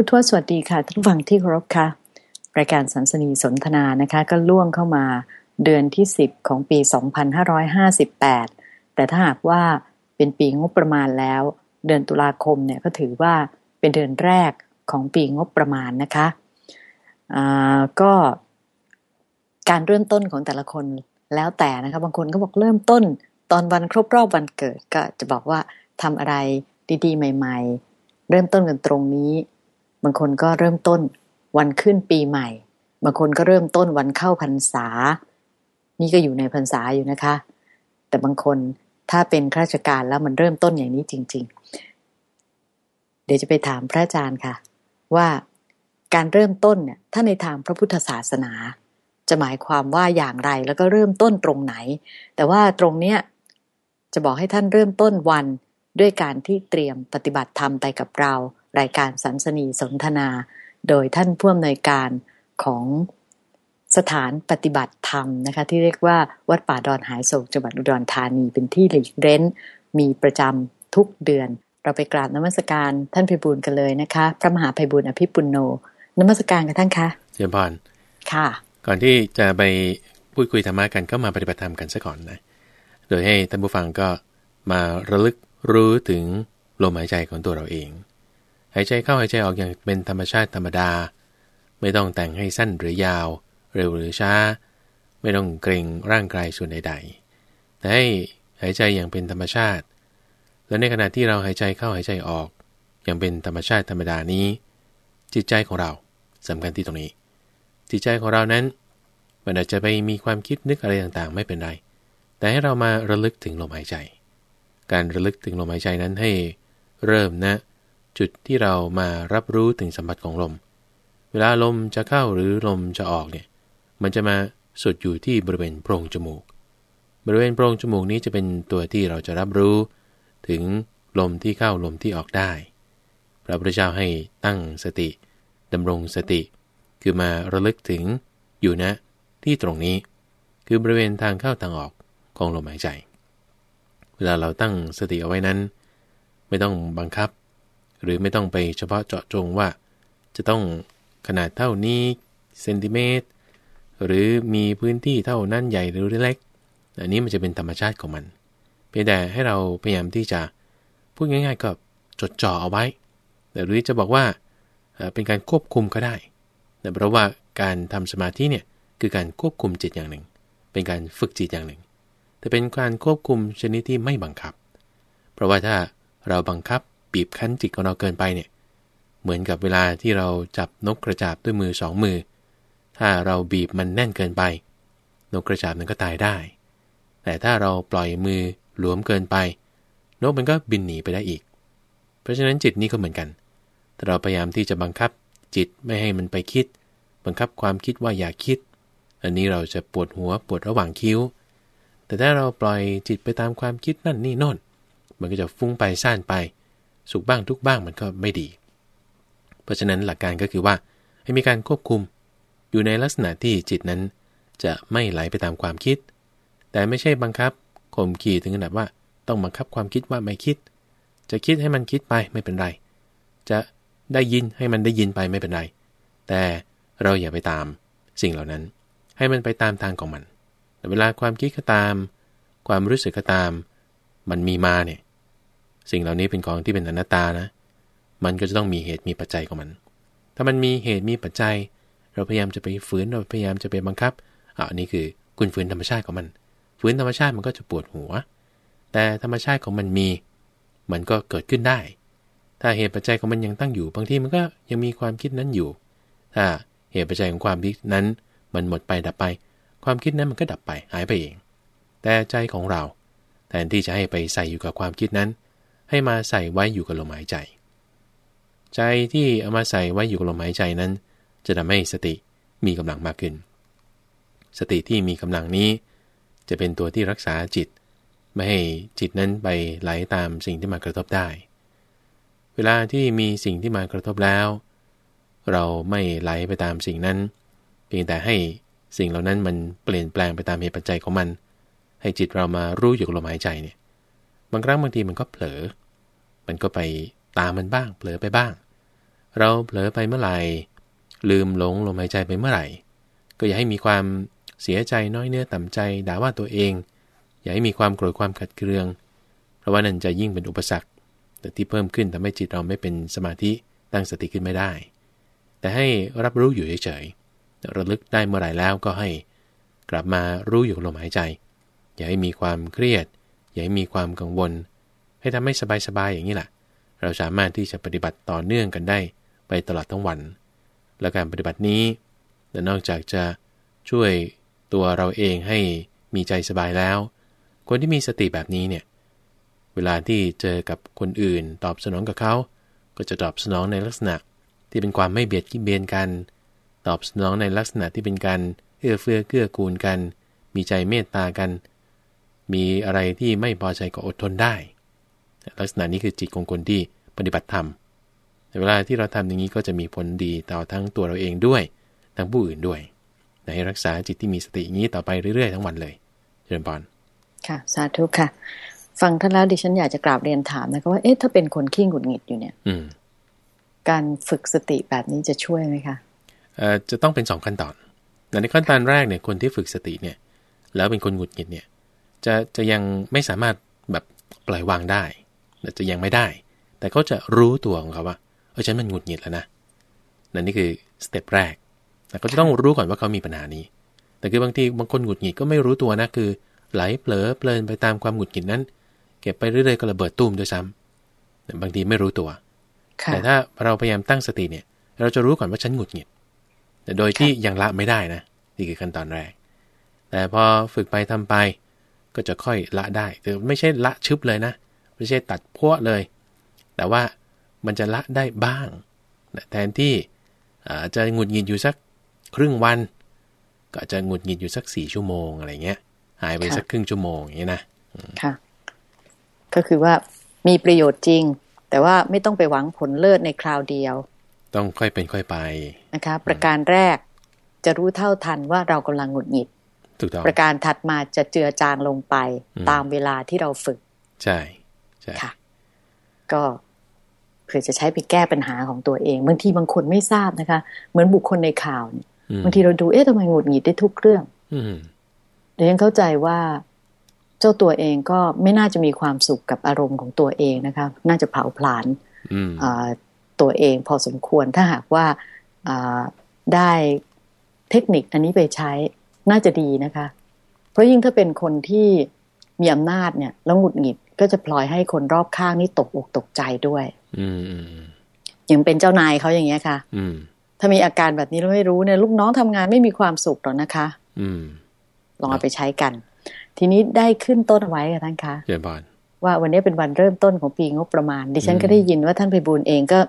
ผู้ทวสวัสดีค่ะท่านฟังที่เคารพค่ะ รายการสันสนีสนทนานะคะ ก็ล่วงเข้ามาเดือนที่ 10 ของปี 2558 แต่ถ้าหากว่าเป็นปีงบประมาณแล้ว เดือนตุลาคมเนี่ยก็ถือว่าเป็นเดือนแรกของปีงบประมาณนะคะก็การเริ่มต้นของแต่ละคนแล้วแต่นะคะบางคนก็บอกเริ่มต้นตอนวันครบรอบวันเกิดก็จะบอกว่าทำอะไรดีๆ ใหม่ ๆ เริ่มต้นกันตรงนี้ บางคนก็เริ่มต้นวันขึ้นปีใหม่ บางคนก็เริ่มต้นวันเข้าพรรษา นี่ก็อยู่ในพรรษาอยู่นะคะ แต่บางคนถ้าเป็นข้าราชการแล้วมันเริ่มต้นอย่างนี้จริง ๆ เดี๋ยวจะไปถามพระอาจารย์ค่ะ ว่าการเริ่มต้นเนี่ยถ้าในทางพระพุทธศาสนา จะหมายความว่าอย่างไรแล้วก็เริ่มต้นตรงไหน แต่ว่าตรงเนี้ยจะบอกให้ท่านเริ่มต้นวันด้วยการที่เตรียมปฏิบัติธรรมไปกับเรา รายการสันสนีสนทนา โดยท่านผู้อำนวยการของสถานปฏิบัติธรรมนะคะที่เรียกว่าวัดป่าดอนหายโศกจังหวัดอุดรธานีเป็นที่หลีกเร้น มีประจำทุกเดือน เราไปกราบนมัสการท่านพิบูลกันเลยนะคะ พระมหาภัยบุญอภิปุโนนมัสการกันท่านคะเจียมพรค่ะ ก่อนที่จะไปพูดคุยธรรมะกันก็มาปฏิบัติธรรมกันซะก่อนนะโดยให้ท่านผู้ฟังก็มาระลึกรู้ถึงลมหายใจของตัวเราเองหายใจเข้าหายใจออกอย่างเป็นธรรมชาติธรรมดา ไม่ต้องแต่งให้สั้นหรือยาว เร็วหรือช้า ไม่ต้องเกรงร่างกายส่วนใดๆ แต่ให้หายใจอย่างเป็นธรรมชาติ และในขณะที่เราหายใจเข้าหายใจออก อย่างเป็นธรรมชาติธรรมดานี้ จิตใจของเราสำคัญที่ตรงนี้ จิตใจของเรานั้น มันอาจจะไปมีความคิดนึกอะไรต่างๆ ไม่เป็นไร แต่ให้เรามาระลึกถึงลมหายใจ การระลึกถึงลมหายใจนั้นให้เริ่มนะ จุดที่เรามารับรู้ถึงสัมผัสของลม เวลาลมจะเข้าหรือลมจะออกเนี่ย มันจะมาสุดอยู่ที่บริเวณโพรงจมูก บริเวณโพรงจมูกนี้จะเป็นตัวที่เราจะรับรู้ ถึงลมที่เข้าลมที่ออกได้ พระพุทธเจ้าให้ตั้งสติดำรงสติ คือมาระลึกถึงอยู่นะที่ตรงนี้ คือบริเวณทางเข้าทางออกของลมหายใจ เวลาเราตั้งสติเอาไว้นั้น ไม่ต้องบังคับ หรือไม่ต้องไปเฉพาะเจาะจงว่า จะต้องขนาดเท่านี้เซนติเมตรหรือมีพื้นที่เท่านั้นใหญ่หรือเล็ก อันนี้มันจะเป็นธรรมชาติของมัน เพียงแต่ให้เราพยายามที่จะพูดง่ายๆก็จดจ่อเอาไว้ แต่หรือจะบอกว่าเป็นการควบคุมก็ได้ แต่เพราะว่าการทำสมาธิเนี่ยคือการควบคุมจิตอย่างหนึ่ง เป็นการฝึกจิตอย่างหนึ่ง แต่เป็นการควบคุมชนิดที่ไม่บังคับ เพราะว่าถ้าเราบังคับ บีบคั้นจิตของเราเกินไปเนี่ยเหมือนกับเวลาที่เราจับนกกระจาบด้วยมือสองมือ ถ้าเราบีบมันแน่นเกินไป นกกระจาบนั้นก็ตายได้ แต่ถ้าเราปล่อยมือหลวมเกินไป นกมันก็บินหนีไปได้อีก เพราะฉะนั้นจิตนี้ก็เหมือนกันแต่เราพยายามที่จะบังคับจิตไม่ให้มันไปคิด บังคับความคิดว่าอย่าคิด อันนี้เราจะปวดหัวปวดระหว่างคิ้ว แต่ถ้าเราปล่อยจิตไปตามความคิดนั่นนี่โน่น มันก็จะฟุ้งไปซ่านไป สุขบ้างทุกบ้างมันก็ไม่ดี เพราะฉะนั้นหลักการก็คือว่าให้มีการควบคุม อยู่ในลักษณะที่จิตนั้น จะไม่ไหลไปตามความคิด แต่ไม่ใช่บังคับข่มขีถึงขนาดว่าต้องบังคับความคิดว่าไม่คิด จะคิดให้มันคิดไปไม่เป็นไร จะได้ยินให้มันได้ยินไปไม่เป็นไร แต่เราอย่าไปตามสิ่งเหล่านั้น ให้มันไปตามทางของมัน แต่เวลาความคิดก็ตาม ความรู้สึกก็ตาม มันมีมาเนี่ย สิ่งเหล่านี้เป็นของที่เป็นอนัตตานะ มันก็จะต้องมีเหตุมีปัจจัยของมัน ถ้ามันมีเหตุมีปัจจัย เราพยายามจะไปฝืนเราพยายามจะไปบังคับอ่านี่คือคุณฝืนธรรมชาติของมัน ฝืนธรรมชาติมันก็จะปวดหัว แต่ธรรมชาติของมันมี มันก็เกิดขึ้นได้ ถ้าเหตุปัจจัยของมันยังตั้งอยู่ บางทีมันก็ยังมีความคิดนั้นอยู่ ถ้าเหตุปัจจัยของความคิดนั้น มันหมดไปดับไป ความคิดนั้นมันก็ดับไปหายไปเอง แต่ใจของเรา แทนที่จะให้ไปใส่อยู่กับความคิดนั้น ให้มาใส่ไว้อยู่กับลมหายใจ ใจที่เอามาใส่ไว้อยู่กับลมหายใจนั้น จะทำให้สติมีกำลังมากขึ้น สติที่มีกำลังนี้ จะเป็นตัวที่รักษาจิต ไม่ให้จิตนั้นไปไหลาตามสิ่งที่มากระทบได้ เวลาที่มีสิ่งที่มากระทบแล้ว เราไม่ไหลไปตามสิ่งนั้น เพียงแต่ให้สิ่งเหล่านั้นมันเปลี่ยนแปลงไปตามเหตุปัจจัยของมัน ให้จิตเรามารู้อยู่กับลมหายใจเนี่ย บางครั้งบางทีมันก็เผลอ มันก็ไปตามมันบ้าง เผลอไปบ้าง เราเผลอไปเมื่อไหร่ ลืมหลงลมหายใจไปเมื่อไหร่ ก็อย่าให้มีความเสียใจน้อยเนื้อต่ำใจด่าว่าตัวเอง อย่าให้มีความโกรธความขัดเคือง เพราะว่านั่นจะยิ่งเป็นอุปสรรค แต่ที่เพิ่มขึ้นทำให้จิตเราไม่เป็นสมาธิตั้งสติขึ้นไม่ได้ แต่ให้รับรู้อยู่เฉยๆระลึกได้เมื่อไหร่แล้วก็ให้ กลับมารู้อยู่ลมหายใจ อย่าให้มีความเครียด อย่าให้มีความกังวล ให้ทำให้สบายๆอย่างนี้แหละเราสามารถที่จะปฏิบัติต่อเนื่องกันได้ไปตลอดทั้งวัน และการปฏิบัตินี้แต่นอกจากจะช่วยตัวเราเองให้มีใจสบายแล้ว คนที่มีสติแบบนี้เนี่ย เวลาที่เจอกับคนอื่นตอบสนองกับเขา ก็จะตอบสนองในลักษณะที่เป็นความไม่เบียดเบียนกัน ตอบสนองในลักษณะที่เป็นการเอื้อเฟื้อเกื้อกูลกัน มีใจเมตตากัน มีอะไรที่ไม่พอใจก็อดทนได้ ลักษณะนี้คือจิตของคนที่ปฏิบัติธรรมแต่เวลาที่เราทำอย่างนี้ก็จะมีผลดีต่อทั้งตัวเราเองด้วย ทั้งผู้อื่นด้วยให้รักษาจิตที่มีสติอย่างนี้ต่อไปเรื่อยๆทั้งวันเลยเจริญพรค่ะ สาธุค่ะ ฟังท่านแล้วดิฉันอยากจะกราบเรียนถามนะคะว่าเอ๊ะถ้าเป็นคนขี้หงุดหงิดอยู่เนี่ย อืมการฝึกสติแบบนี้จะช่วยไหมคะเอ่อจะต้องเป็นสองขั้นตอนในขั้นตอนแรกเนี่ยคนที่ฝึกสติเนี่ย แล้วเป็นคนหงุดหงิดเนี่ย จะจะยังไม่สามารถแบบปล่อยวางได้จะยังไม่ได้ แต่เขาจะรู้ตัวของเขาว่าเออฉันมันหงุดหงิดแล้วนะนั่นนี่คือสเต็ปแรกแต่เขาจะต้องรู้ก่อนว่าเขามีปัญหานี้ แต่คือบางทีบางคนหงุดหงิดก็ไม่รู้ตัวนะคือ ไหลเผลอเพลินไปตามความหงุดหงิดนั้น เก็บไปเรื่อยๆก็ระเบิดตุ้มด้วยซ้ำบางทีไม่รู้ตัว แต่ถ้าเราพยายามตั้งสติเนี่ย เราจะรู้ก่อนว่าฉันหงุดหงิด แต่โดยที่ยังละไม่ได้นะนี่คือขั้นตอนแรก แต่พอฝึกไปทำไป ก็จะค่อยละได้แต่ไม่ใช่ละชึบเลยนะ ไม่ใช่ตัดพวเลย แต่ว่ามันจะละได้บ้างแทนที่จะหงุดหงิดอยู่สักครึ่งวัน ก็จะหงุดหงิดอยู่สักสี่ชั่วโมงอะไรเงี้ย หายไปสักครึ่งชั่วโมงอย่างเงี้ยนะค่ะ ก็คือว่ามีประโยชน์จริง แต่ว่าไม่ต้องไปหวังผลเลิศในคราวเดียว ต้องค่อยเป็นค่อยไปนะคะ ประการแรกจะรู้เท่าทันว่าเรากำลังหงุดหงิดถูกต้อง ประการถัดมาจะเจือจางลงไปตามเวลาที่เราฝึก ใช่ใช่ค่ะ ก็เพื่อจะใช้ไปแก้ปัญหาของตัวเองบางทีบางคนไม่ทราบนะคะ เหมือนบุคคลในข่าวบางทีเราดูเอ๊ะทำไมหงุดหงิดได้ทุกเรื่องเดี๋ยวยังเข้าใจว่าเจ้าตัวเองก็ไม่น่าจะมีความสุขกับอารมณ์ของตัวเองนะคะ น่าจะเผาผลาญตัวเองพอสมควรถ้าหากว่าได้เทคนิคอันนี้ไปใช้ น่าจะดีนะคะ เพราะยิ่งถ้าเป็นคนที่มีอำนาจเนี่ย แล้วหงุดหงิดก็จะปล่อยให้คนรอบข้างนี่ตกอกตกใจด้วย อือย่างเป็นเจ้านายเขาอย่างเงี้ยค่ะ อืถ้ามีอาการแบบนี้เราไม่รู้เนี่ยลูกน้องทำงานไม่มีความสุขหรอกนะคะ อืลองเอาไปใช้กัน ทีนี้ได้ขึ้นต้นไว้ค่ะท่านคะเจบานว่าวันนี้เป็นวันเริ่มต้นของปีงบประมาณ ดิฉันก็ได้ยินว่าท่านไปบูลเองก็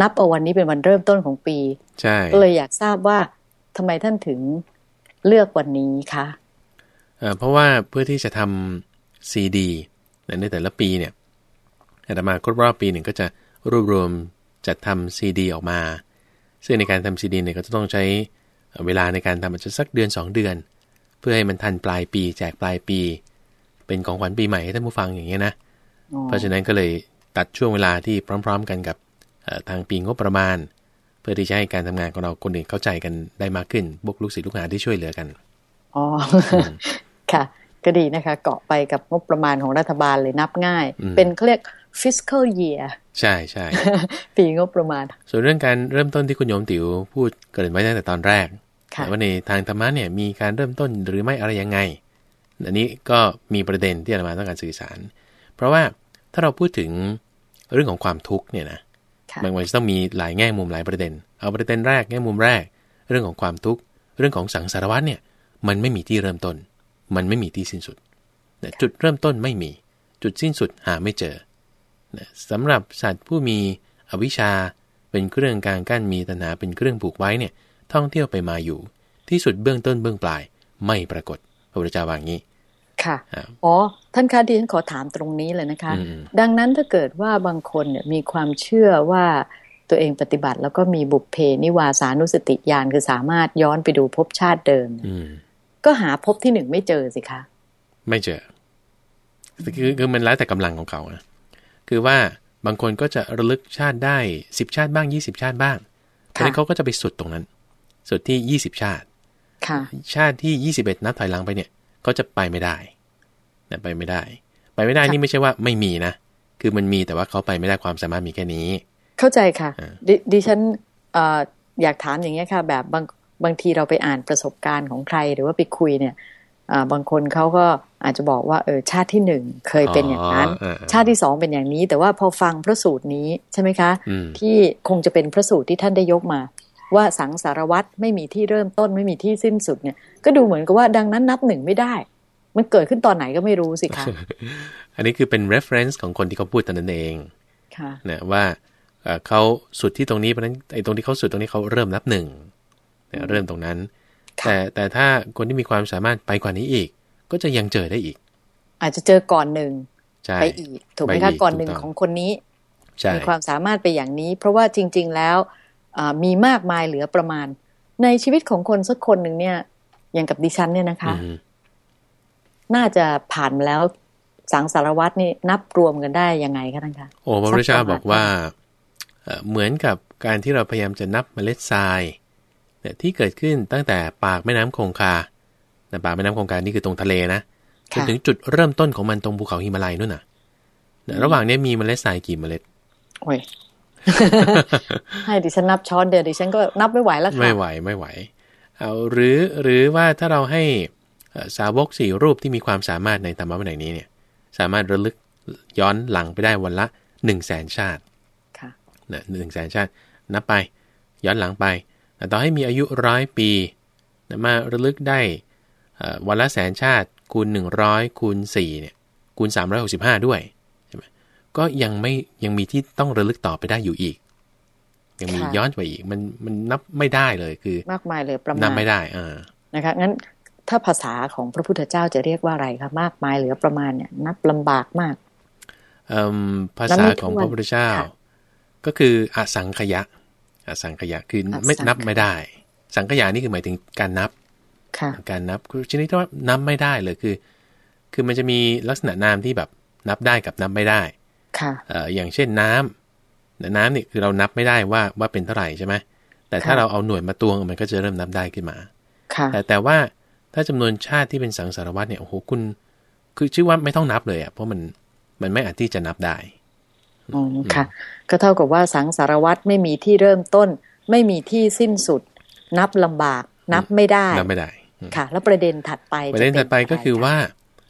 นับเอาวันนี้เป็นวันเริ่มต้นของปี ใช่ก็เลยอยากทราบว่าทำไมท่านถึง เลือกวันนี้คะเพราะว่าเพื่อที่จะทำซีดีในแต่ละปีเนี่ยอาตมาครบรอบปีหนึ่งก็จะรวบรวมจัดทำซีดีออกมา ซึ่งในการทำซีดีเนี่ยก็จะต้องใช้เวลาในการทำอาจจะสักเดือน 2 เดือน เพื่อให้มันทันปลายปีแจกปลายปี เป็นของขวัญปีใหม่ให้ท่านผู้ฟังอย่างเงี้ยนะ เพราะฉะนั้นก็เลยตัดช่วงเวลาที่พร้อม ๆ กันกับทางปีงบประมาณ เพื่อที่จะให้การทำงานของเราคนอื่นเข้าใจกันได้มากขึ้นบวกลูกศิษย์ลูกหาที่ช่วยเหลือกันอ๋อค่ะ ก็ดีนะคะ เกาะไปกับงบประมาณของรัฐบาลเลยนับง่าย เป็นเขาเรียก fiscal year ใช่ใช่ปีงบประมาณ ส่วนเรื่องการเริ่มต้นที่คุณโยมติ๋วพูดเกิดไว้ตั้งแต่ตอนแรกว่าในทางธรรมะเนี่ยมีการเริ่มต้นหรือไม่อะไรยังไง อันนี้ก็มีประเด็นที่อาจารย์ต้องการสื่อสาร เพราะว่าถ้าเราพูดถึงเรื่องของความทุกข์เนี่ยนะ มันจะต้องมีหลายแง่มุมหลายประเด็น เอาประเด็นแรกแง่มุมแรก เรื่องของความทุกข์เรื่องของสังสารวัฏเนี่ยมันไม่มีที่เริ่มต้น มันไม่มีที่สิ้นสุดจุดเริ่มต้นไม่มี จุดสิ้นสุดหาไม่เจอสำหรับสัตว์ผู้มีอวิชชาเป็นเครื่องกลางกั้นมีตัณหาเป็นเครื่องผูกไว้เนี่ยท่องเที่ยวไปมาอยู่ ที่สุดเบื้องต้นเบื้องปลายไม่ปรากฏพระพุทธเจ้าวางนี้ ค่ะ อ๋อ ท่านคะดิฉันขอถามตรงนี้เลยนะคะ ดังนั้นถ้าเกิดว่าบางคนเนี่ยมีความเชื่อว่าตัวเองปฏิบัติ แล้วก็มีบุพเพนิวาสานุสติญาณคือสามารถย้อนไปดูภพชาติเดิม ก็หาพบที่หนึ่งไม่เจอสิคะ ไม่เจอ คือคือมันแล้วแต่กำลังของเขานะคือว่าบางคนก็จะระลึกชาติได้สิบชาติบ้างยี่สิบชาติบ้างเพราะนั้นเขาก็จะไปสุดตรงนั้น สุดที่ยี่สิบชาติค่ะชาติที่ยี่สิบเอ็ดนับถอยหลังไปเนี่ย ก็จะไปไม่ได้นะไปไม่ได้ ไปไม่ได้ค่ะนี่ไม่ใช่ว่าไม่มีนะ คือมันมีแต่ว่าเขาไปไม่ได้ความสามารถมีแค่นี้ เข้าใจค่ะอ่าดดิฉันเอ่ออยากถามอย่างเงี้ยค่ะ แบบบางบางทีเราไปอ่านประสบการณ์ของใครหรือว่าไปคุยเนี่ยอ่าบางคนเขาก็อาจจะบอกว่าเออชาติที่หนึ่งเคยเป็นอย่างนั้นอ๋อเออชาติที่สองเป็นอย่างนี้ แต่ว่าพอฟังพระสูตรนี้ใช่ไหมคะอืมที่คงจะเป็นพระสูตรที่ท่านได้ยกมา ว่าสังสารวัตรไม่มีที่เริ่มต้นไม่มีที่สิ้นสุดเนี่ย ก็ดูเหมือนกับว่าดังนั้นนับหนึ่งไม่ได้ มันเกิดขึ้นตอนไหนก็ไม่รู้สิคะอันนี้คือเป็น reference ของคนที่เขาพูดตอนนั้นเองค่ะนะว่าเอ่อเขาสุดที่ตรงนี้เพราะฉะนั้นไอ้ตรงที่เขาสุดตรงนี้เขาเริ่มนับหนึ่งเนี่ยเริ่มตรงนั้นค่ะแต่แต่ถ้าคนที่มีความสามารถไปกว่านี้อีก ก็จะยังเจอได้อีก อาจจะเจอก่อนหนึ่งใช่ไปอีก ถูกไหมไปคะอีกก่อนหนึ่งถูกต้องของคนนี้ใช่มีความสามารถไปอย่างนี้ เพราะว่าจริง ๆ แล้วอ่า มีมากมายเหลือประมาณ ในชีวิตของคนสักคนหนึ่งเนี่ย อย่างกับดิฉันเนี่ยนะคะอืมน่าจะผ่านมาแล้วสังสารวัตรนี่นับรวมกันได้ยังไงคะท่านคะโอ้พระพุทธเจ้าสักประมาณบอกว่าเอ่อเหมือนกับการที่เราพยายามจะนับเมล็ดทรายเนี่ยที่เกิดขึ้นตั้งแต่ปากแม่น้ำคงคาแต่ปากแม่น้ำคงคานี่คือตรงทะเลนะจนค่ะถึงจุดเริ่มต้นของมันตรงภูเขาหิมาลัยนู่นน่ะเนี่ยระหว่างเนี้ยมีเมล็ดทรายกี่เมล็ดโอ้ย ให้ดิฉันนับช้อนเดียวดิฉันก็นับไม่ไหวแล้วค่ะไม่ไหวไม่ไหวเอาหรือหรือว่าถ้าเราให้เอ่อสาวกสี่รูปที่มีความสามารถในธรรมะวินัยนี้เนี่ย สามารถระลึกย้อนหลังไปได้วันละหนึ่งแสนชาติค่ะนะหนึ่งแสนชาตินับไป ย้อนหลังไปแต่ต่อให้มีอายุร้อยปีนะมาระลึกได้เอ่อวันละแสนชาติคูณ 100คูณ4เนี่ยคูณ 365 ด้วยใช่ไหม ก็ยังไม่ยังมีที่ต้องระลึกต่อไปได้อยู่อีก ยังมีค่ะย้อนไปอีก มันมันนับไม่ได้เลยคือ มากมายเลยประมานัณบไม่ได้อ่านะคะงั้นถ้าภาษาของพระพุทธเจ้าจะเรียกว่าอะไรคะมากมายเหลือประมาณเนี่ย นับลำบากมากเอิ่มภานับษาไม่ของถ้วนพระพุทธเจ้าค่ะก็คืออสังขยะอสังขยะคือไม่อสังขยะนับไม่ได้ สังขยะนี่คือหมายถึงการนับค่ะการนับคือชนิดที่ว่านับไม่ได้เลยคือ คือมันจะมีลักษณะนามที่แบบนับได้กับนับไม่ได้ ค่ะเอ่ออย่างเช่นน้ำน้ำนี่คือเรานับไม่ได้ว่าว่าเป็นเท่าไหร่ใช่ไหมแต่ถ้าค่ะเราเอาหน่วยมาตวงมันก็จะเริ่มนับได้ขึ้นมาค่ะแต่แต่ว่าถ้าจำนวนชาติที่เป็นสังสารวัตเนี่ยโอ้โหคุณ คือชื่อว่าไม่ต้องนับเลยอะเพราะมันมันไม่อาจที่จะนับได้อืมค่ะ ก็เท่ากับว่าสังสารวัตรไม่มีที่เริ่มต้น ไม่มีที่สิ้นสุด นับลำบาก นับไม่ได้นับไม่ได้อืมค่ะ แล้วประเด็นถัดไปประเด็นจถัดไปก็คืออะรว่า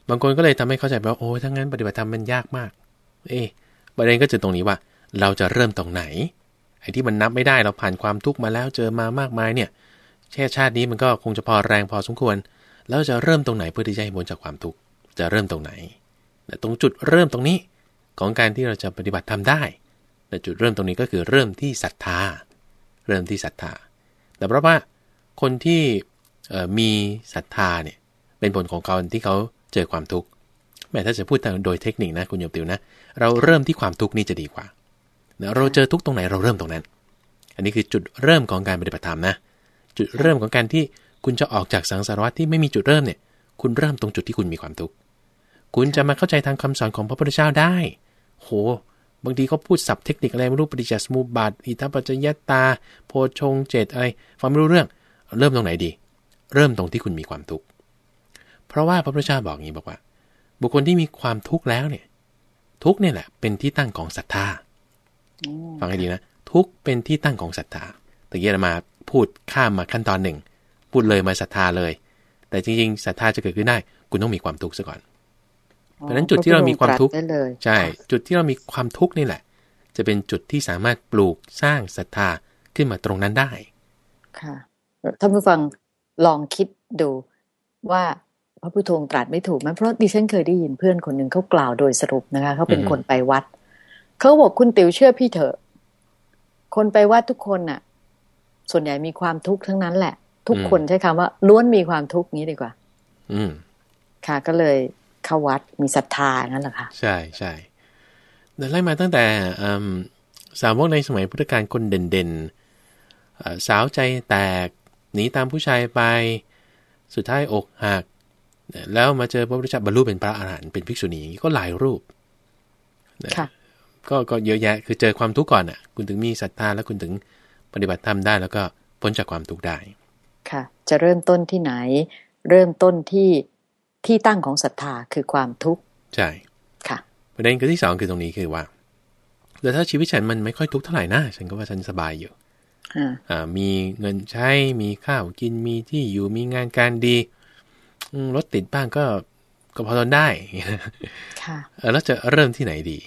บางคนก็เลยทำให้เข้าใจว่าโอ้ถ้างั้นปฏิบัติธรรมมันยากมาก เอ๊ประเด็นก็จะตรงนี้ว่า เราจะเริ่มตรงไหน ไอ้ที่มันนับไม่ได้เราผ่านความทุกข์มาแล้วเจอมามากมายเนี่ยแค่ชาตินี้มันก็คงจะพอแรงพอสมควร แล้วจะเริ่มตรงไหนเพื่อที่จะให้พ้นจากความทุกข์จะเริ่มตรงไหนแต่ตรงจุดเริ่มตรงนี้ของการที่เราจะปฏิบัติทำได้แต่จุดเริ่มตรงนี้ก็คือเริ่มที่ศรัทธา เริ่มที่ศรัทธา แต่เพราะว่าคนที่มีศรัทธาเนี่ยเป็นผลของการที่เขาเจอความทุกข์แม้ถ้าจะพูดตามโดยเทคนิคนะคุณโยมติวนะ เราเริ่มที่ความทุกข์นี่จะดีกว่าเนอะเราเจอทุกข์ตรงไหนเราเริ่มตรงนั้น อันนี้คือจุดเริ่มของการปฏิบัติธรรมนะ จุดเริ่มของการที่คุณจะออกจากสังสารวัฏที่ไม่มีจุดเริ่มเนี่ย คุณเริ่มตรงจุดที่คุณมีความทุกข์ คุณจะมาเข้าใจทางคำสอนของพระพุทธเจ้าได้ โห บางทีเขาพูดศัพท์เทคนิคอะไรไม่รู้ปฏิจจสมุปบาท อิทัปปัจจยตา โพชงเจตอะไร ฟังไม่รู้เรื่อง เริ่มตรงไหนดี เริ่มตรงที่คุณมีความทุกข์ เพราะว่าพระพุทธเจ้าบอกอย่างนี้บอกว่า บุคคลที่มีความทุกข์แล้วเนี่ย ทุกข์เนี่ยแหละเป็นที่ตั้งของศรัทธาอืมฟังให้ดีนะ ทุกข์เป็นที่ตั้งของศรัทธาแต่เยอรมาพูดข้ามมาขั้นตอนหนึ่ง พูดเลยมาศรัทธาเลย แต่จริงๆศรัทธาจะเกิดขึ้นได้ คุณต้องมีความทุกข์ซะก่อน เพราะฉะนั้นจุดที่เรามีความทุกข์พระพุทธองค์ตรัสได้เลยใช่ค่ะจุดที่เรามีความทุกข์นี่แหละ จะเป็นจุดที่สามารถปลูกสร้างศรัทธาขึ้นมาตรงนั้นได้ ค่ะท่านผู้ฟังลองคิดดูว่า พระพุทโธตรัสไม่ถูกไหมเพราะดิฉันเคยได้ยินเพื่อนคนหนึ่งเขากล่าวโดยสรุปนะคะเขาเป็นอืมคนไปวัดเขาบอกคุณติ๋วเชื่อพี่เถอะ คนไปวัดทุกคนน่ะ ส่วนใหญ่มีความทุกข์ทั้งนั้นแหละ ทุกคนใช้คำว่าล้วนมีความทุกข์นี้ดีกว่า อืมค่ะ ก็เลยเข้าวัดมีศรัทธาอย่างนั้นแหละค่ะ ใช่ใช่แต่ไล่มาตั้งแต่อืมสาวกในสมัยพุทธกาลคนเด่นๆเอ่อสาวใจแตกหนีตามผู้ชายไป สุดท้ายอกหัก แล้วมาเจอพระพุทธเจ้าบรรลุเป็นพระอรหันต์เป็นภิกษุณีก็หลายรูปนะค่ะก็ก็เยอะแยะคือเจอความทุกข์ก่อนอะ คุณถึงมีศรัทธาแล้วคุณถึงปฏิบัติธรรมได้ แล้วก็พ้นจากความทุกข์ได้ ค่ะ จะเริ่มต้นที่ไหน เริ่มต้นที่ที่ตั้งของศรัทธาคือความทุกข์ใช่ค่ะประเด็นคือที่สองคือตรงนี้คือว่าแล้วถ้าชีวิตฉันมันไม่ค่อยทุกข์เท่าไหร่นะฉันก็ว่าฉันสบายอยู่อ่าอ่ามีเงินใช้มีข้าวกินมีที่อยู่มีงานการดีอืม รถติดบ้างก็ก็พอทนได้ค่ะเออแล้วจะเริ่มที่ไหนดี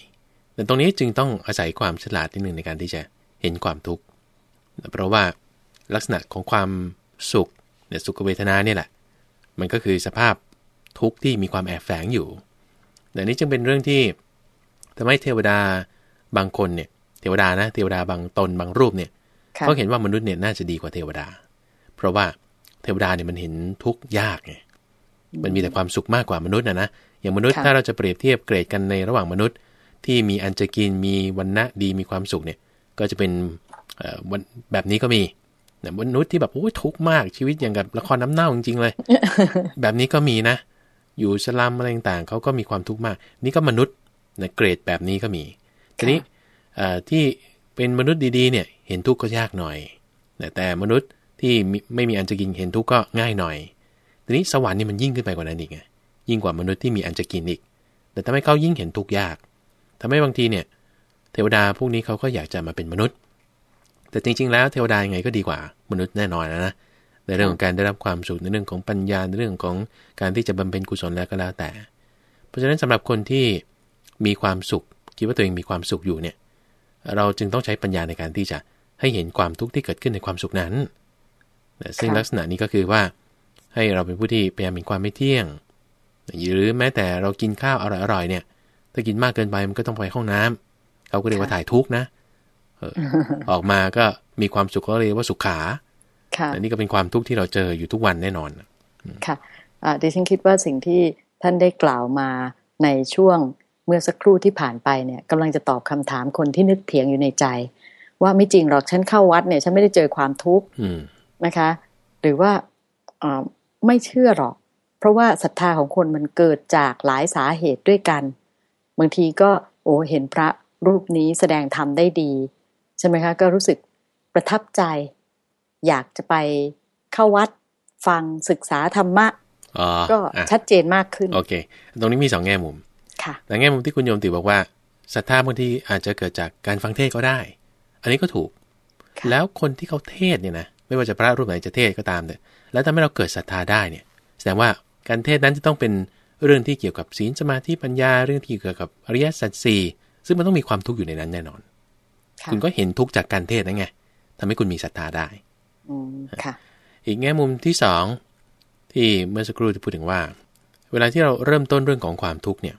แต่ตรงนี้จึงต้องอาศัยความฉลาดนิดหนึ่งในการที่จะเห็นความทุกข์เพราะว่าลักษณะของความสุขเนี่ยสุขเวทนาเนี่ยแหละ มันก็คือสภาพทุกข์ที่มีความแอบแฝงอยู่แต่นี้จึงเป็นเรื่องที่ทำให้เทวดาบางคนเนี่ยเทวดานะเทวดาบางตนบางรูปเนี่ยค่ะเขาเห็นว่ามนุษย์เนี่ยน่าจะดีกว่าเทวดา เพราะว่าเทวดาเนี่ยมันเห็นทุกข์ยากไง มันมีแต่ความสุขมากกว่ามนุษย์นะนะอย่างมนุษย์ค่ะถ้าเราจะเปรียบเทียบเกรดกันในระหว่างมนุษย์ ที่มีอันจะกินมีวันณะดีมีความสุขเนี่ย ก็จะเป็นเอ่อวันแบบนี้ก็มีเนี่ยมนุษย์ที่แบบโอ้ยทุกข์มากชีวิตอย่างกับละครน้ำเน่าจริงๆเลย แบบนี้ก็มีนะ อยู่สลัมอะไรต่างๆเขาก็มีความทุกข์มาก นี่ก็มนุษย์นะเกรดแบบนี้ก็มีทีนี้เอ่อที่เป็นมนุษย์ดีๆเนี่ย เห็นทุกข์ก็ยากหน่อยแต่แต่มนุษย์ที่มิไม่มีอันจะกินเห็นทุกข์ก็ง่ายหน่อย ทีนี้สวรรค์นี่มันยิ่งขึ้นไปกว่านั้นอีกไงยิ่งกว่ามนุษย์ที่มีอันจะกินอีก แต่ทำให้เขายิ่งเห็นทุกข์ยากทำให้บางทีเนี่ย เทวดาพวกนี้เขาก็อยากจะมาเป็นมนุษย์ แต่จริง ๆ แล้วเทวดายังไงก็ดีกว่ามนุษย์แน่นอนนะนะในเรื่องของการได้รับความสุขในเรื่องของปัญญาในเรื่องของการที่จะบำเพ็ญกุศลแล้วก็แล้วแต่ เพราะฉะนั้นสำหรับคนที่มีความสุข คิดว่าตัวเองมีความสุขอยู่เนี่ยเราจึงต้องใช้ปัญญาในการที่จะให้เห็นความทุกข์ที่เกิดขึ้นในความสุขนั้นซึ่งลักษณะนี้ก็คือว่า ให้เราเป็นผู้ที่พยายามเห็นความไม่เที่ยง หรือแม้แต่เรากินข้าวอร่อยๆเนี่ย ถ้ากินมากเกินไปมันก็ต้องไปห้องน้ำเขาก็เรียกว่าถ่ายทุกข์นะเออออกมาก็มีความสุขก็เรียกว่าสุขขาค่ะอันนี้ก็เป็นความทุกข์ที่เราเจออยู่ทุกวันแน่นอน ค่ะอ่าดิฉันคิดว่าสิ่งที่ท่านได้กล่าวมาในช่วงเมื่อสักครู่ที่ผ่านไปเนี่ยกำลังจะตอบคำถามคนที่นึกเถียงอยู่ในใจ ว่าไม่จริงหรอกฉันเข้าวัดเนี่ย ฉันไม่ได้เจอความทุกข์อืมนะคะ หรือว่าอ่า ไม่เชื่อหรอก เพราะว่าศรัทธาของคนมันเกิดจากหลายสาเหตุด้วยกัน บางทีก็โอ้เห็นพระรูปนี้แสดงธรรมได้ดี ใช่ไหมคะ ก็รู้สึกประทับใจ อยากจะไปเข้าวัดฟังศึกษาธรรมะอ๋อก็อะชัดเจนมากขึ้น โอเค ตรงนี้มีสองแง่มุม ค่ะแต่แง่มุมที่คุณโยมติบอกว่าศรัทธาบางทีอาจจะเกิดจากการฟังเทศน์ก็ได้ อันนี้ก็ถูกค่ะแล้วคนที่เขาเทศน์เนี่ยนะ ไม่ว่าจะพระรูปไหนจะเทศน์ก็ตามเนี่ย แล้วทำให้เราเกิดศรัทธาได้เนี่ยแสดงว่าการเทศน์นั้นจะต้องเป็นเรื่องที่เกี่ยวกับศีลสมาธิปัญญาเรื่องที่เกี่ยวกับอริยสัจสี่ซึ่งมันต้องมีความทุกข์อยู่ในนั้นแน่นอนค่ะคุณก็เห็นทุกข์จากการเทศน์นั่นไงทำให้คุณมีศรัทธาได้อืมค่ะอีกแง่มุมที่สองที่เมื่อสักครู่ที่พูดถึงว่า เวลาที่เราเริ่มต้นเรื่องของความทุกข์เนี่ย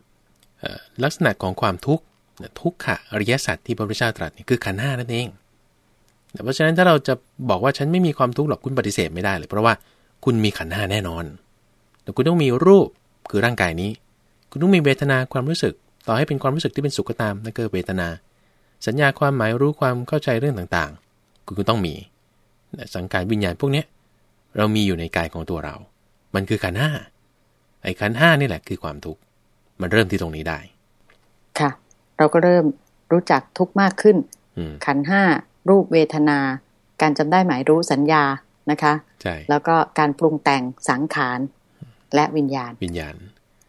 เอ่อลักษณะของความทุกข์เนี่ยทุกขะอริยสัจที่พระพุทธเจ้าตรัสเนี่ยคือขันธ์ห้านั่นเองแต่ เพราะฉะนั้นถ้าเราจะบอกว่าฉันไม่มีความทุกข์หรอกคุณปฏิเสธไม่ได้เลย เพราะว่าคุณมีขันธ์ห้าแน่นอน แต่คุณต้องมีรูปคือร่างกายนี้ คุณต้องมีเวทนาความรู้สึก ต่อให้เป็นความรู้สึกที่เป็นสุขก็ตามนั่นก็เวทนา สัญญาความหมายรู้ความเข้าใจเรื่องต่างๆ คุณก็ต้องมีสังขารวิญญาณพวกเนี้ยเรามีอยู่ในกายของตัวเรา มันคือขันธ์ห้าไอ้ขันธ์ห้านี่แหละคือความทุกข์มันเริ่มที่ตรงนี้ได้ ค่ะ เราก็เริ่มรู้จักทุกข์มากขึ้นอืมขันธ์ห้า รูปเวทนา การจำได้หมายรู้สัญญานะคะใช่แล้วก็การปรุงแต่งสังขารและวิญญาณ วิญญาณ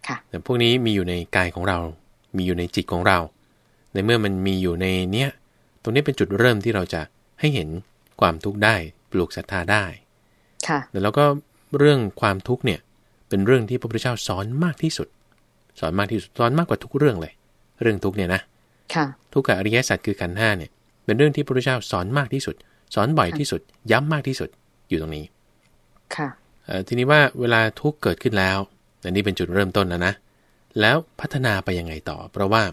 ค่ะแต่พวกนี้มีอยู่ในกายของเรา มีอยู่ในจิตของเรา ในเมื่อมันมีอยู่ในเนี้ยตรงนี้เป็นจุดเริ่มที่เราจะให้เห็นความทุกข์ได้ปลูกศรัทธาได้ ค่ะแล้วก็เรื่องความทุกข์เนี่ยเป็นเรื่องที่พระพุทธเจ้าสอนมากที่สุด สอนมากที่สุดสอนมากกว่าทุกเรื่องเลย เรื่องทุกข์เนี่ยนะค่ะทุกขอริยสัจคือขันธ์ห้าเนี่ย เป็นเรื่องที่พระพุทธเจ้าสอนมากที่สุด สอนบ่อยที่สุด ย้ำมากที่สุดอยู่ตรงนี้ ค่ะเอ่อทีนี้ว่าเวลาทุกข์เกิดขึ้นแล้วอันนี้เป็นจุดเริ่มต้นแล้วนะ แล้วพัฒนาไปยังไงต่อ เพราะว่า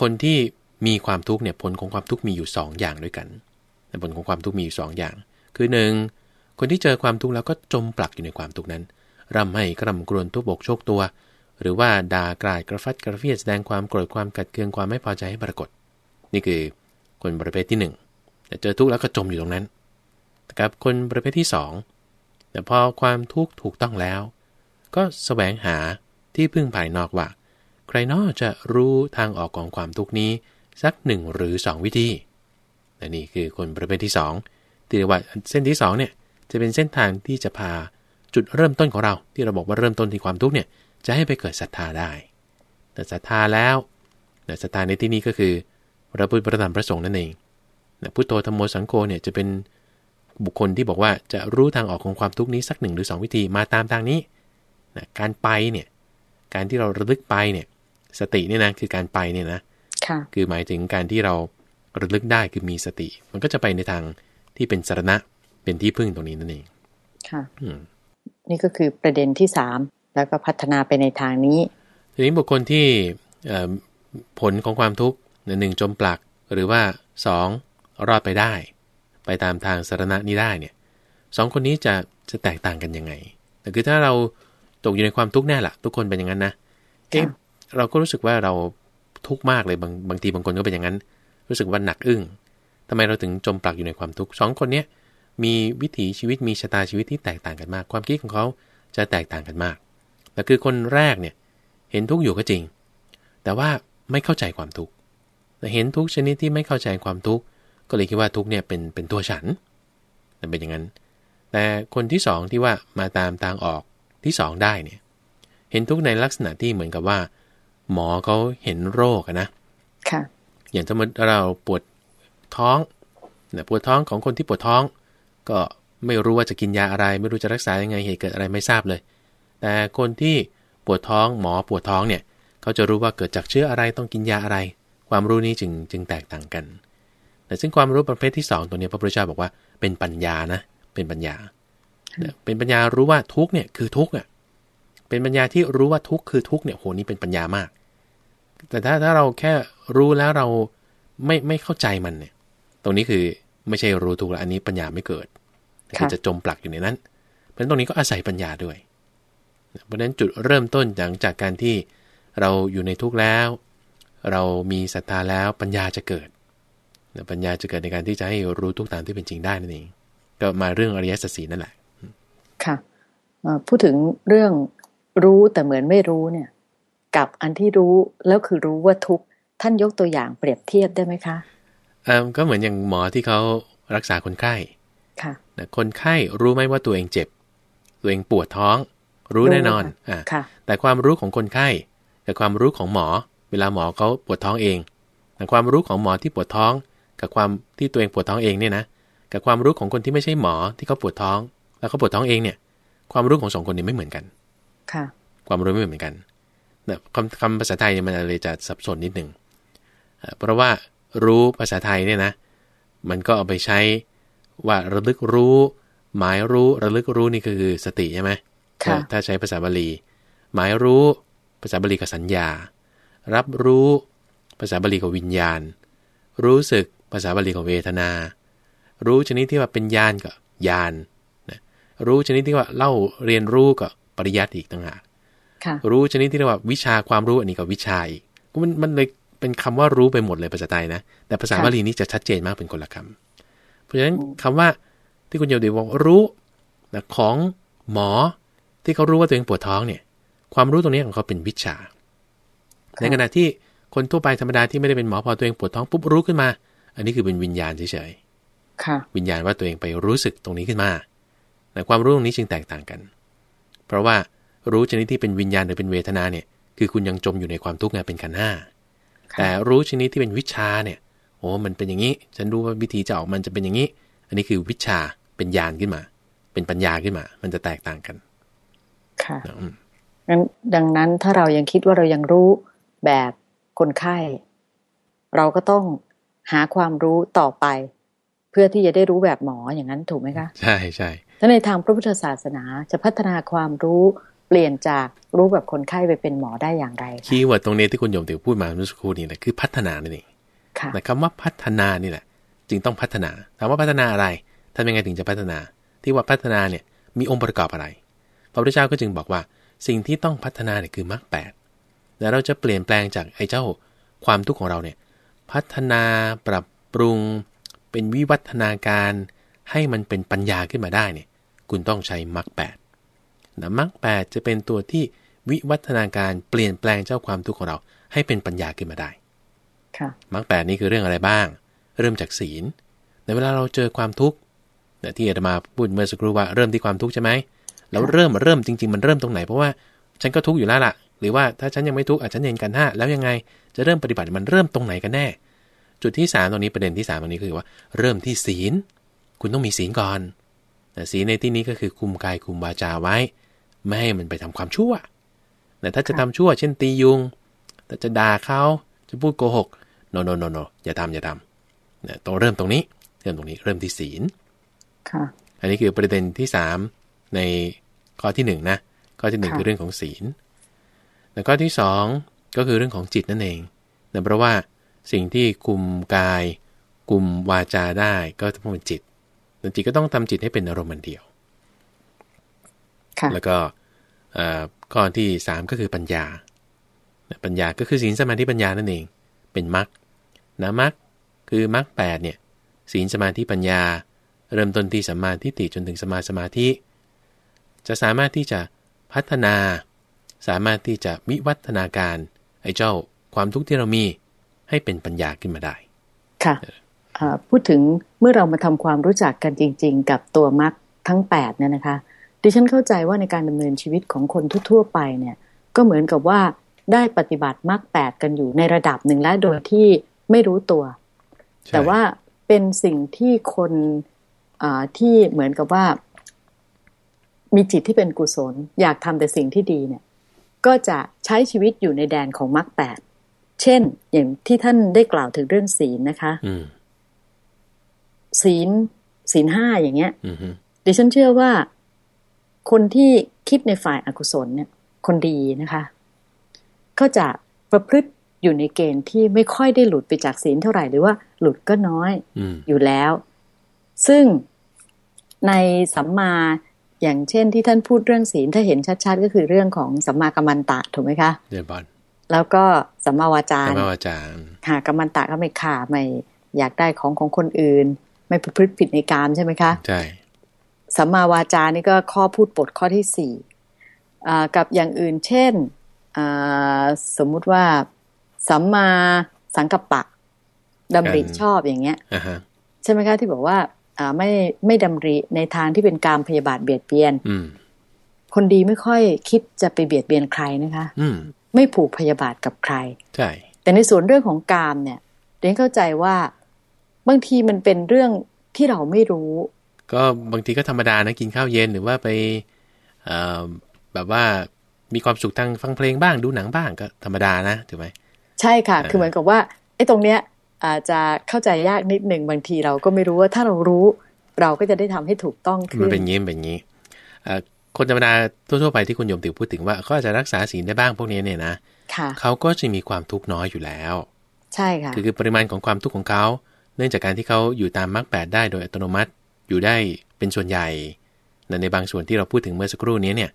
คนที่มีความทุกข์เนี่ยผลของความทุกข์มีอยู่ 2 อย่างด้วยกันผลของความทุกข์มีอยู่ 2 อย่าง คือหนึ่งคนที่เจอความทุกข์แล้วก็จมปลักอยู่ในความทุกข์นั้นร่ำให้กร่ำกรวนทุบบกโชคตัว หรือว่าด่ากราดกระฟัดกระเฟียดแสดงความโกรธความกัดเคืองความไม่พอใจให้ปรากฏ นี่คือ คนประเภทที่หนึ่งแต่เจอทุกข์แล้วก็จมอยู่ตรงนั้นกับคนประเภทที่สองแต่พอความทุกข์ถูกต้องแล้ว ก็แสวงหาที่พึ่งภายนอกว่า ใครนอจะรู้ทางออกของความทุกข์นี้สักหนึ่งหรือสองวิธีนนี่คือคนประเภทที่สองที่เรียกว่าเส้นที่สองเนี่ยจะเป็นเส้นทางที่จะพาจุดเริ่มต้นของเรา ที่เราบอกว่าเริ่มต้นที่ความทุกข์เนี่ยจะให้ไปเกิดศรัทธาได้ แต่ศรัทธาแล้วแต่ศรัทธาในที่นี้ก็คือ พระพุทธพระธรรมพระสงฆ์นั่นเองพุทโธธรรมโมสังโฆเนี่ยจะเป็นบุคคลที่บอกว่าจะรู้ทางออกของความทุกข์นี้สักหนึ่งหรือ 2 วิธีมาตามทางนี้นะการไปเนี่ยการที่เราระลึกไปเนี่ยสติเนี่ยนะคือการไปเนี่ยนะคือหมายถึงการที่เราระลึกได้คือมีสติ มันก็จะไปในทางที่เป็นสารณะเป็นที่พึ่งตรงนี้นั่นเองค่ะนี่ก็คือประเด็นที่สามแล้วก็พัฒนาไปในทางนี้ ทีนี้บุคคลที่ผลของความทุกข์ หนึ่งจมปลักหรือว่าสองรอดไปได้ ไปตามทางสารณะนี้ได้เนี่ยสองคนนี้จะจะแตกต่างกันยังไงแต่คือถ้าเราตกอยู่ในความทุกข์แน่ละทุกคนเป็นอย่างนั้นนะเอ๊ะเราก็รู้สึกว่าเราทุกข์มากเลยบางบางทีบางคนก็เป็นอย่างนั้น รู้สึกว่าหนักอึ้งทำไมเราถึงจมปลักอยู่ในความทุกข์สองคนเนี้ยมีวิถีชีวิตมีชะตาชีวิตที่แตกต่างกันมาก ความคิดของเขาจะแตกต่างกันมากแต่คือคนแรกเนี่ยเห็นทุกข์อยู่ก็จริง แต่ว่าไม่เข้าใจความทุกข์แต่ เห็นทุกชนิดที่ไม่เข้าใจความทุกข์ก็เลยคิดว่าทุกเนี่ยเป็นเป็นตัวฉันแต่เป็นอย่างนั้น แต่คนที่สองที่ว่ามาตามทางออกที่สองได้เนี่ยเห็นทุกในลักษณะที่เหมือนกับว่า หมอเขาเห็นโรคนะค่ะ อย่างสมมติเราปวดท้องเนี่ยปวดท้องของคนที่ปวดท้อง ก็ไม่รู้ว่าจะกินยาอะไร ไม่รู้จะรักษายังไงเหตุเกิดอะไรไม่ทราบเลย แต่คนที่ปวดท้องหมอปวดท้องเนี่ยเขาจะรู้ว่าเกิดจากเชื้ออะไรต้องกินยาอะไร ความรู้นี้จึงจึงแตกต่างกัน แต่ซึ่งความรู้ประเภทที่ 2 ตัวนี้พระพุทธเจ้าบอกว่าเป็นปัญญานะ เป็นปัญญา เป็นปัญญารู้ว่าทุกเนี่ยคือทุกอะ เป็นปัญญาที่รู้ว่าทุกคือทุกเนี่ยโหนี่เป็นปัญญามาก แต่ถ้าถ้าเราแค่รู้แล้วเราไม่ไม่เข้าใจมันเนี่ย ตรงนี้คือไม่ใช่รู้ถูกแล้วอันนี้ปัญญาไม่เกิดคือจะจมปลักอยู่ในนั้น เพราะตรงนี้ก็อาศัยปัญญาด้วย เพราะฉะนั้นจุดเริ่มต้นหลังจากการที่เราอยู่ในทุกข์แล้ว เรามีศรัทธาแล้วปัญญาจะเกิด ปัญญาจะเกิดในการที่จะให้รู้ทุกตามที่เป็นจริงได้นั่นเองก็มาเรื่องอริยสัจสีนั่นแหละ ค่ะพูดถึงเรื่องรู้แต่เหมือนไม่รู้เนี่ย กับอันที่รู้แล้วคือรู้ว่าทุกท่านยกตัวอย่างเปรียบเทียบได้ไหมคะอ่าก็เหมือนอย่างหมอที่เขารักษาคนไข้ค่ะคนไข้รู้ไหมว่าตัวเองเจ็บ ตัวเองปวดท้อง รู้แน่นอนอ่าแต่ความรู้ของคนไข้กับความรู้ของหมอ เวลาหมอเขาปวดท้องเองแต่ความรู้ของหมอที่ปวดท้อง กับความที่ตัวเองปวดท้องเองเนี่ยนะ กับความรู้ของคนที่ไม่ใช่หมอที่เขาปวดท้อง แล้วเขาปวดท้องเองเนี่ย ความรู้ของสองคนนี้ไม่เหมือนกัน ค่ะ ความรู้ไม่เหมือนกันนะคำคำภาษาไทยมันเลยจะสับสนนิดหนึ่งเพราะว่ารู้ภาษาไทยเนี่ยนะ มันก็เอาไปใช้ว่าระลึกรู้ หมายรู้ระลึกรู้นี่คือสติใช่ไหมถ้าใช้ภาษาบาลี หมายรู้ภาษาบาลีกับสัญญา รับรู้ภาษาบาลีกับวิญญาณ รู้สึกภาษาบาลีกับเวทนา รู้ชนิดที่ว่าเป็นญาณกับญาณนะรู้ชนิดที่ว่าเล่าเรียนรู้กับปริยัติอีกต่างหากรู้ชนิดที่เรียกว่าวิชาความรู้อันนี้กับวิชาอีกมันมันเลยเป็นคำว่ารู้ไปหมดเลยภาษาไทยนะ แต่ภาษาบาลีนี้จะชัดเจนมากเป็นคนละคำเพราะฉะนั้นคำว่าที่คุณโยดีบอกรู้นะของหมอที่เขารู้ว่าตัวเองปวดท้องเนี่ย ความรู้ตรงนี้ของเขาเป็นวิชา ในขณะที่คนทั่วไปธรรมดาที่ไม่ได้เป็นหมอพอตัวเองปวดท้องปุ๊บรู้ขึ้นมา อันนี้คือเป็นวิญญาณเฉยๆวิญญาณว่าตัวเองไปรู้สึกตรงนี้ขึ้นมาแต่ความรู้ตรงนี้จึงแตกต่างกัน เพราะว่ารู้ชนิดที่เป็นวิญญาณหรือเป็นเวทนาเนี่ย คือคุณยังจมอยู่ในความทุกข์ไงเป็นขันห้าแต่รู้ชนิดที่เป็นวิชาเนี่ยโอ้มันเป็นอย่างนี้ ฉันรู้ว่าวิธีจะออกมันจะเป็นอย่างนี้ อันนี้คือวิชาเป็นญาณขึ้นมา เป็นปัญญาขึ้นมา มันจะแตกต่างกัน ค่ะงั้นดังนั้นถ้าเรายังคิดว่าเรายังรู้ แบบคนไข้ เราก็ต้องหาความรู้ต่อไป เพื่อที่จะได้รู้แบบหมออย่างนั้นถูกไหมคะ ใช่ใช่ถ้าในทางพระพุทธศาสนาจะพัฒนาความรู้เปลี่ยนจากรู้แบบคนไข้ไปเป็นหมอได้อย่างไรคีย์เวิร์ดตรงนี้ที่คุณโยมติวพูดมาเมื่อสักครู่นี้แหละคือพัฒนานั่นเองแต่คำว่าพัฒนานี่แหละ จึงต้องพัฒนาถามว่าพัฒนาอะไรทำยังไงถึงจะพัฒนา ที่ว่าพัฒนาเนี่ยมีองค์ประกอบอะไรพระพุทธเจ้าก็จึงบอกว่าสิ่งที่ต้องพัฒนาเนี่ยคือมรรคแปด แต่เราจะเปลี่ยนแปลงจากไอ้เจ้าความทุกข์ของเราเนี่ยพัฒนาปรับปรุง เป็นวิวัฒนาการให้มันเป็นปัญญาขึ้นมาได้เนี่ยคุณต้องใช้มรรคแปดนะมรรคแปดจะเป็นตัวที่วิวัฒนาการเปลี่ยนแปลงเจ้าความทุกข์ของเรา ให้เป็นปัญญาขึ้นมาได้ค่ะมรรคแปดนี่คือเรื่องอะไรบ้าง เริ่มจากศีลในเวลาเราเจอความทุกข์เนี่ยที่อาตมาพูดเมื่อสักครู่ว่าเริ่มที่ความทุกข์ใช่ไหมแล้วเริ่มเริ่มจริง ๆ มันเริ่มตรงไหนเพราะว่าฉันก็ทุกข์อยู่แล้วล่ะ หรือว่าถ้าฉันยังไม่ทุกข์อะฉันเห็นกันห้าแล้วยังไงจะเริ่มปฏิบัติมันเริ่มตรงไหนกันแน่ จุดที่สามตรงนี้ประเด็นที่สามตรงนี้คือว่า เริ่มที่ศีล คุณต้องมีศีลก่อนแต่ศีลในที่นี้ก็คือคุมกายคุมวาจาไว้ ไม่ให้มันไปทำความชั่วแต่ถ้าจะทำชั่ว เช่นตียุงถ้าจะด่าเขาจะพูดโกหก no no no no อย่าทำอย่าทำเนี่ยต้องเริ่มตรงนี้เริ่มตรงนี้เริ่มที่ศีลค่ะ อันนี้คือประเด็นที่สามในข้อที่หนึ่งนะข้อที่หนึ่งค่ะคือเรื่องของศีล แล้วข้อที่สองก็คือเรื่องของจิตนั่นเองแต่เพราะว่าสิ่งที่คุมกายคุมวาจาได้ก็ต้องเป็นจิตแต่จิตก็ต้องทำจิตให้เป็นอารมณ์อันเดียวค่ะแล้วก็เอ่อข้อที่สามก็คือปัญญา ปัญญาก็คือศีลสมาธิปัญญานั่นเอง เป็นมรรคนะมรรคคือมรรคแปดเนี่ยศีลสมาธิปัญญา เริ่มต้นที่สัมมาทิฏฐิจนถึงสมาสมาธิ จะสามารถที่จะพัฒนา สามารถที่จะวิวัฒนาการไอ้เจ้าความทุกข์ที่เรามีให้เป็นปัญญาขึ้นมาได้ ค่ะอ่าพูดถึงเมื่อเรามาทำความรู้จักกันจริง ๆ กับตัวมรรคทั้ง8เนี่ยนะคะ ดิฉันเข้าใจว่าในการดำเนินชีวิตของคนทั่วๆไปเนี่ย ก็เหมือนกับว่าได้ปฏิบัติมรรคแปดกันอยู่ในระดับหนึ่งและโดยที่ไม่รู้ตัวใช่แต่ว่าเป็นสิ่งที่คนอ่าที่เหมือนกับว่า มีจิตที่เป็นกุศล อยากทำแต่สิ่งที่ดีเนี่ย ก็จะใช้ชีวิตอยู่ในแดนของมรรคแปดเช่น อย่างที่ท่านได้กล่าวถึงเรื่องศีลนะคะอืมศีลศีลห้าอย่างเงี้ยอืมฮึดิฉันเชื่อว่า คนที่คิดในฝ่ายอากุศลเนี่ย คนดีนะคะ ก็จะประพฤติอยู่ในเกณฑ์ที่ไม่ค่อยได้หลุดไปจากศีลเท่าไหร่หรือว่าหลุดก็น้อยอืมอยู่แล้ว ซึ่งในสัมมา อย่างเช่นที่ท่านพูดเรื่องศีลถ้าเห็นชัดๆ ก็คือเรื่องของสัมมากัมมันตะถูกไหมคะเดบอลแล้วก็สัมมาวาจาธรรมเนี่ยวาจาหากัมมันตะก็ไม่ข่าไม่อยากได้ของของคนอื่น ไม่ประพฤติผิดในกามใช่ไหมคะใช่สัมมาวาจานี่ก็ข้อพูดปดข้อที่สี่อ่ากับอย่างอื่นเช่นอ่าสมมุติว่าสัมมาสังกัปปะดำริชอบอย่างเงี้ยอ่าฮะใช่ไหมคะที่บอกว่าอ่า ไม่ไม่ดำริในทางที่เป็นการพยาบาทเบียดเบียนอืมคนดีไม่ค่อยคิดจะไปเบียดเบียนใครนะคะอืมไม่ผูกพยาบาทกับใครใช่แต่ในส่วนเรื่องของกามเนี่ยเดนเข้าใจว่าบางทีมันเป็นเรื่องที่เราไม่รู้ ก็บางทีก็ธรรมดานะกินข้าวเย็นหรือว่าไปเอ่อแบบว่ามีความสุขทางฟังเพลงบ้างดูหนังบ้างก็ธรรมดานะถูกไหมใช่ค่ะเออคือเหมือนกับว่าไอ้ตรงเนี้ย อาจจะเข้าใจยากนิดหนึ่งบางทีเราก็ไม่รู้ว่าถ้าเรารู้ เราก็จะได้ทำให้ถูกต้องขึ้มันนเป็นอย่างงี้มันเป็นอย่างงี้เอ่อคนธรรมดาทั่วๆไปที่คุณโยมติวพูดถึงว่าเขาอาจจะรักษาศีลได้บ้างพวกนี้เนี่ยนะค่ะเขาก็จะมีความทุกข์น้อยอยู่แล้ว ใช่ค่ะคือคือปริมาณของความทุกข์ของเขา เนื่องจากการที่เขาอยู่ตามมรรคแปดได้โดยอัตโนมัติอยู่ได้เป็นส่วนใหญ่แต่ในบางส่วนที่เราพูดถึงเมื่อสักครู่นี้เนี่ย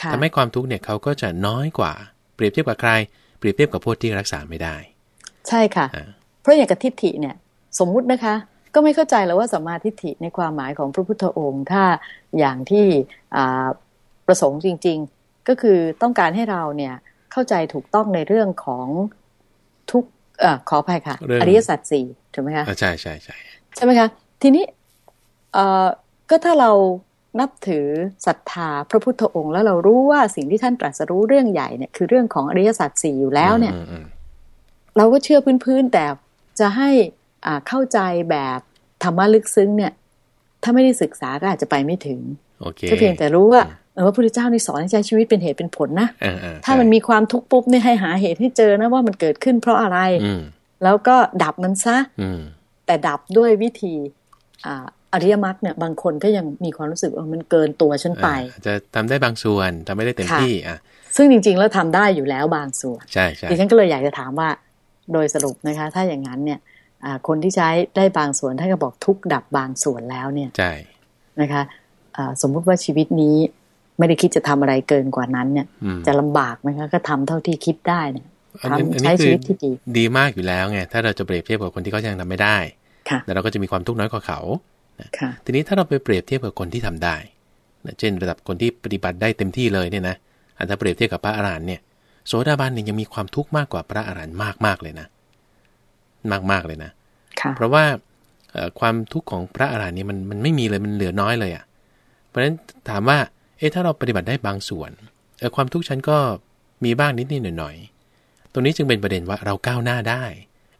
ค่ะทำให้ความทุกข์เนี่ยเขาก็จะน้อยกว่า เปรียบเทียบกับใคร เปรียบเทียบกับพวกที่รักษาไม่ได้ ใช่ค่ะอ่า เพราะอย่างกับทิฏฐิเนี่ยสมมุตินะคะ ก็ไม่เข้าใจแล้วว่าสัมมาทิฏฐิในความหมายของพระพุทธองค์ ถ้าอย่างที่อ่าประสงค์จริง ๆ ก็คือต้องการให้เราเนี่ยเข้าใจถูกต้องในเรื่องของทุกเอ่อขออภัยค่ะเรื่องอริยสัจสี่ถูกไหมคะอ่าใช่ใช่ใช่ใช่ไหมคะทีนี้เอ่อก็ถ้าเรานับถือศรัทธาพระพุทธองค์ แล้วเรารู้ว่าสิ่งที่ท่านตรัสรู้เรื่องใหญ่เนี่ยคือเรื่องของอริยสัจสี่อยู่แล้วเนี่ยอืมอืมเราก็เชื่อพื้นๆแต่ จะให้อ่าเข้าใจแบบธรรมะลึกซึ้งเนี่ย ถ้าไม่ได้ศึกษาก็อาจจะไปไม่ถึงโอเคก็เพียงแต่รู้ว่าเออว่าพระพุทธเจ้านี่สอนให้ใช้ชีวิตเป็นเหตุเป็นผลนะอ่าอ่าถ้ามันมีความทุกข์ปุ๊บเนี่ยให้หาเหตุให้เจอนะว่ามันเกิดขึ้นเพราะอะไรอืมแล้วก็ดับมันซะอืมแต่ดับด้วยวิธีอ่าอริยมรรคเนี่ยบางคนก็ยังมีความรู้สึกว่ามันเกินตัวฉันไปอ่าจะทำได้บางส่วนทำไม่ได้เต็มค่ะที่อะซึ่งจริง ๆ แล้วทำได้อยู่แล้วบางส่วนใช่ใช่ดิฉันก็เลยอยากจะถามว่า โดยสรุปนะคะ ถ้าอย่างนั้นเนี่ยอ่าคนที่ใช้ได้บางส่วนท่านก็บอกทุกดับบางส่วนแล้วเนี่ยใช่นะคะอ่าสมมุติว่าชีวิตนี้ไม่ได้คิดจะทำอะไรเกินกว่านั้นเนี่ยอืมจะลำบากไหมคะก็ทำเท่าที่คิดได้เนี่ยอันนี้อันทำใช้นี้คืชีอวิตที่ดีดีมากอยู่แล้วไงถ้าเราจะเปรียบเทียบกับคนที่เขายังทำไม่ได้ค่ะแต่เราก็จะมีความทุกข์น้อยกว่าเขาค่ะทีนี้ถ้าเราไปเปรียบเทียบกับคนที่ทำได้นะเช่นระดับคนที่ปฏิบัติได้เต็มที่เลยเนี่ยนะอันถ้าเปรียบเทียบกับพระอรหันต์เนี่ย โสดาบันเนี่ยยังมีความทุกข์มากกว่าพระอรหันต์มากมากๆเลยนะ มากๆเลยนะค่ะเพราะว่าเอ่อความทุกข์ของพระอรหันต์นี่มันมันไม่มีเลยมันเหลือน้อยเลยอะ่ะ เพราะฉะนั้นถามว่า เอ๊ะถ้าเราปฏิบัติได้บางส่วนเออความทุกข์ฉันก็มีบ้างนิดนิดหน่อยหน่อยๆตรงนี้จึงเป็นประเด็นว่าเราก้าวหน้าได้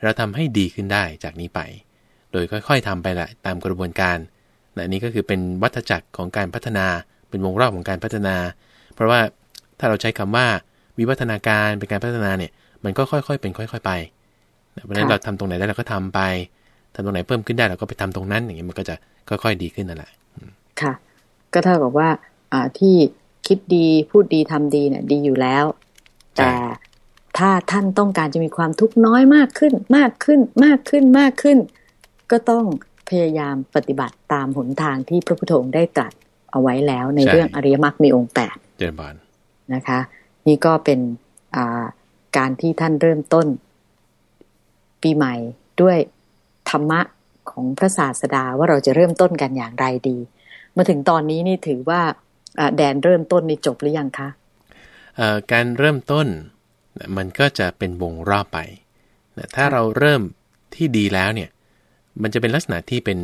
เราทำให้ดีขึ้นได้จากนี้ไป โดยค่อยๆทำไปแหละตามกระบวนการนะอันนี้ก็คือเป็นวัฏจักรของการพัฒนาเป็นวงรอบของการพัฒนา เพราะว่าถ้าเราใช้คำว่า วิวัฒนาการเป็นการพัฒนาเนี่ย มันก็ค่อยๆ เป็นค่อย ๆ ไปนะเพราะฉะนั้นค่ะเราทำตรงไหนได้เราก็ทำไปทำตรงไหนเพิ่มขึ้นได้เราก็ไปทำตรงนั้นอย่างเงี้ยมันก็จะค่อยๆดีขึ้นนั่นแหละค่ะ ก็เท่ากับว่าอ่าที่คิดดีพูดดีทำดีเนี่ยดีอยู่แล้วใช่แต่ถ้าท่านต้องการจะมีความทุกข์น้อยมากขึ้น มากขึ้นมากขึ้นมากขึ้น ก็ต้องพยายามปฏิบัติตามหนทางที่พระพุทธองค์ได้ตรัสเอาไว้แล้วในเรื่องอริยมรรคมีองค์แปดเจริญบานนะคะ นี่ก็เป็นอ่าการที่ท่านเริ่มต้น ปีใหม่ด้วยธรรมะของพระศาสดาว่าเราจะเริ่มต้นกันอย่างไรดี มาถึงตอนนี้นี่ถือว่าอ่าแดนเริ่มต้นนี่จบหรือยังคะเอ่อการเริ่มต้นนะมันก็จะเป็นวงรอบไปนะถ้าเราเริ่มที่ดีแล้วเนี่ย มันจะเป็นลักษณะที่เป็น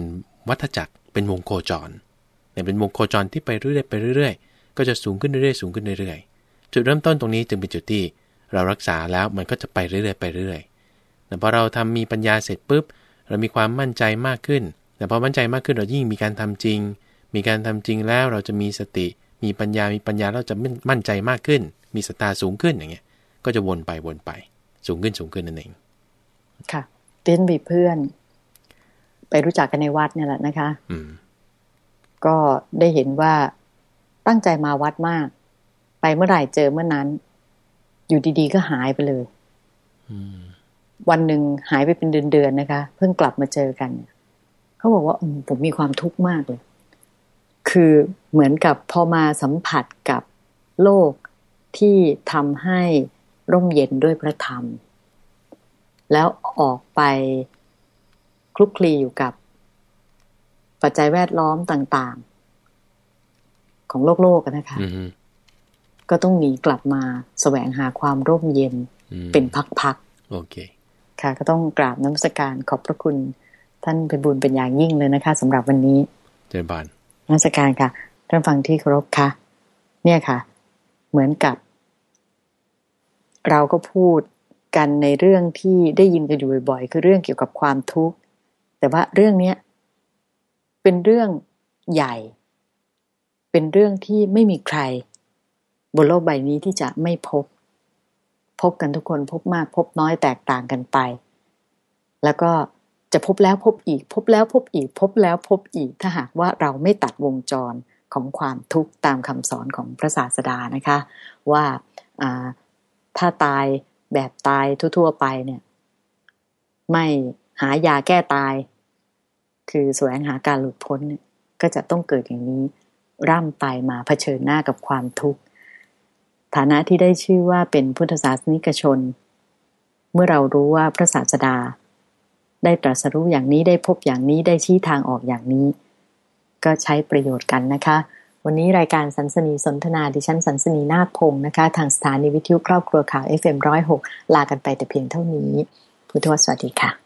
วัฏจักร เป็นวงโคจรเนี่ยเป็นวงโคจรที่ไปเรื่อยๆไปเรื่อยๆ ก็จะสูงขึ้นเรื่อยๆ สูงขึ้นเรื่อยๆ จุดเริ่มต้นตรงนี้จึงเป็นจุดที่เรารักษาแล้วมันก็จะไปเรื่อยๆไปเรื่อยๆแต่พอเราทำมีปัญญาเสร็จปุ๊บ เรามีความมั่นใจมากขึ้น แต่พอมั่นใจมากขึ้นเรายิ่งมีการทำจริง มีการทำจริงแล้วเราจะมีสติ มีปัญญา มีปัญญาเราจะมั่นใจมากขึ้น มีศรัทธาสูงขึ้นอย่างเงี้ย ก็จะวนไปวนไป สูงขึ้นสูงขึ้นนั่นเอง ค่ะเต้นมีเพื่อน ไปรู้จักกันในวัดเนี่ยแหละนะคะ อืมก็ได้เห็นว่าตั้งใจมาวัดมาก ไปเมื่อไหร่เจอเมื่อนั้น อยู่ดีๆก็หายไปเลยอืมวันหนึ่งหายไปเป็นเดือนๆนะคะ เพิ่งกลับมาเจอกันเนี่ยเขาบอกว่าอมผมมีความทุกข์มากเลย คือเหมือนกับพอมาสัมผัสกับโลกที่ทำให้ร่มเย็นด้วยพระธรรม แล้วออกไปคลุกคลีอยู่กับ ปัจจัยแวดล้อมต่าง ๆ ของโลกโลกอะนะคะอืม ก็ต้องหนีกลับมาแสวงหาความร่มเย็นอืมเป็นพักๆโอเค ค่ะ ก็ต้องกราบน้ำมศการขอบพระคุณ ท่านเป็นบุญเป็นอย่างยิ่งเลยนะคะสำหรับวันนี้ เจริญบานนมัสการค่ะท่านฟังที่เคารพค่ะ เนี่ยค่ะ เหมือนกับ เราก็พูดกันในเรื่องที่ได้ยินกันอยู่บ่อยๆคือเรื่องเกี่ยวกับความทุกข์แต่ว่าเรื่องเนี้ยเป็นเรื่องใหญ่ เป็นเรื่องที่ไม่มีใคร บนโลกใบนี้ที่จะไม่พบ พบกันทุกคนพบมาก พบน้อยแตกต่างกันไป แล้วก็จะพบแล้วพบอีก พบแล้วพบอีก พบแล้วพบอีกถ้าหากว่าเราไม่ตัดวงจรของความทุกข์ตามคำสอนของพระศาสดานะคะ ว่าถ้าตายแบบตายทั่ว ๆ ไปเนี่ย ไม่หายาแก้ตาย คือแสวงหาการหลุดพ้นเนี่ยก็จะต้องเกิดอย่างนี้ ร่ำไปมาเผชิญหน้ากับความทุกข์ ฐานะที่ได้ชื่อว่าเป็นพุทธศาสนิกชน เมื่อเรารู้ว่าพระศาสดา ได้ตรัสรู้อย่างนี้ได้พบอย่างนี้ได้ชี้ทางออกอย่างนี้ ก็ใช้ประโยชน์กันนะคะ วันนี้รายการสันสนีสนทนาดิฉันสันสนีนาคพงศ์นะคะ ทางสถานีวิทยุครอบครัวข่าว FM106 ลากันไปแต่เพียงเท่านี้ พุทธวสวัสดีค่ะ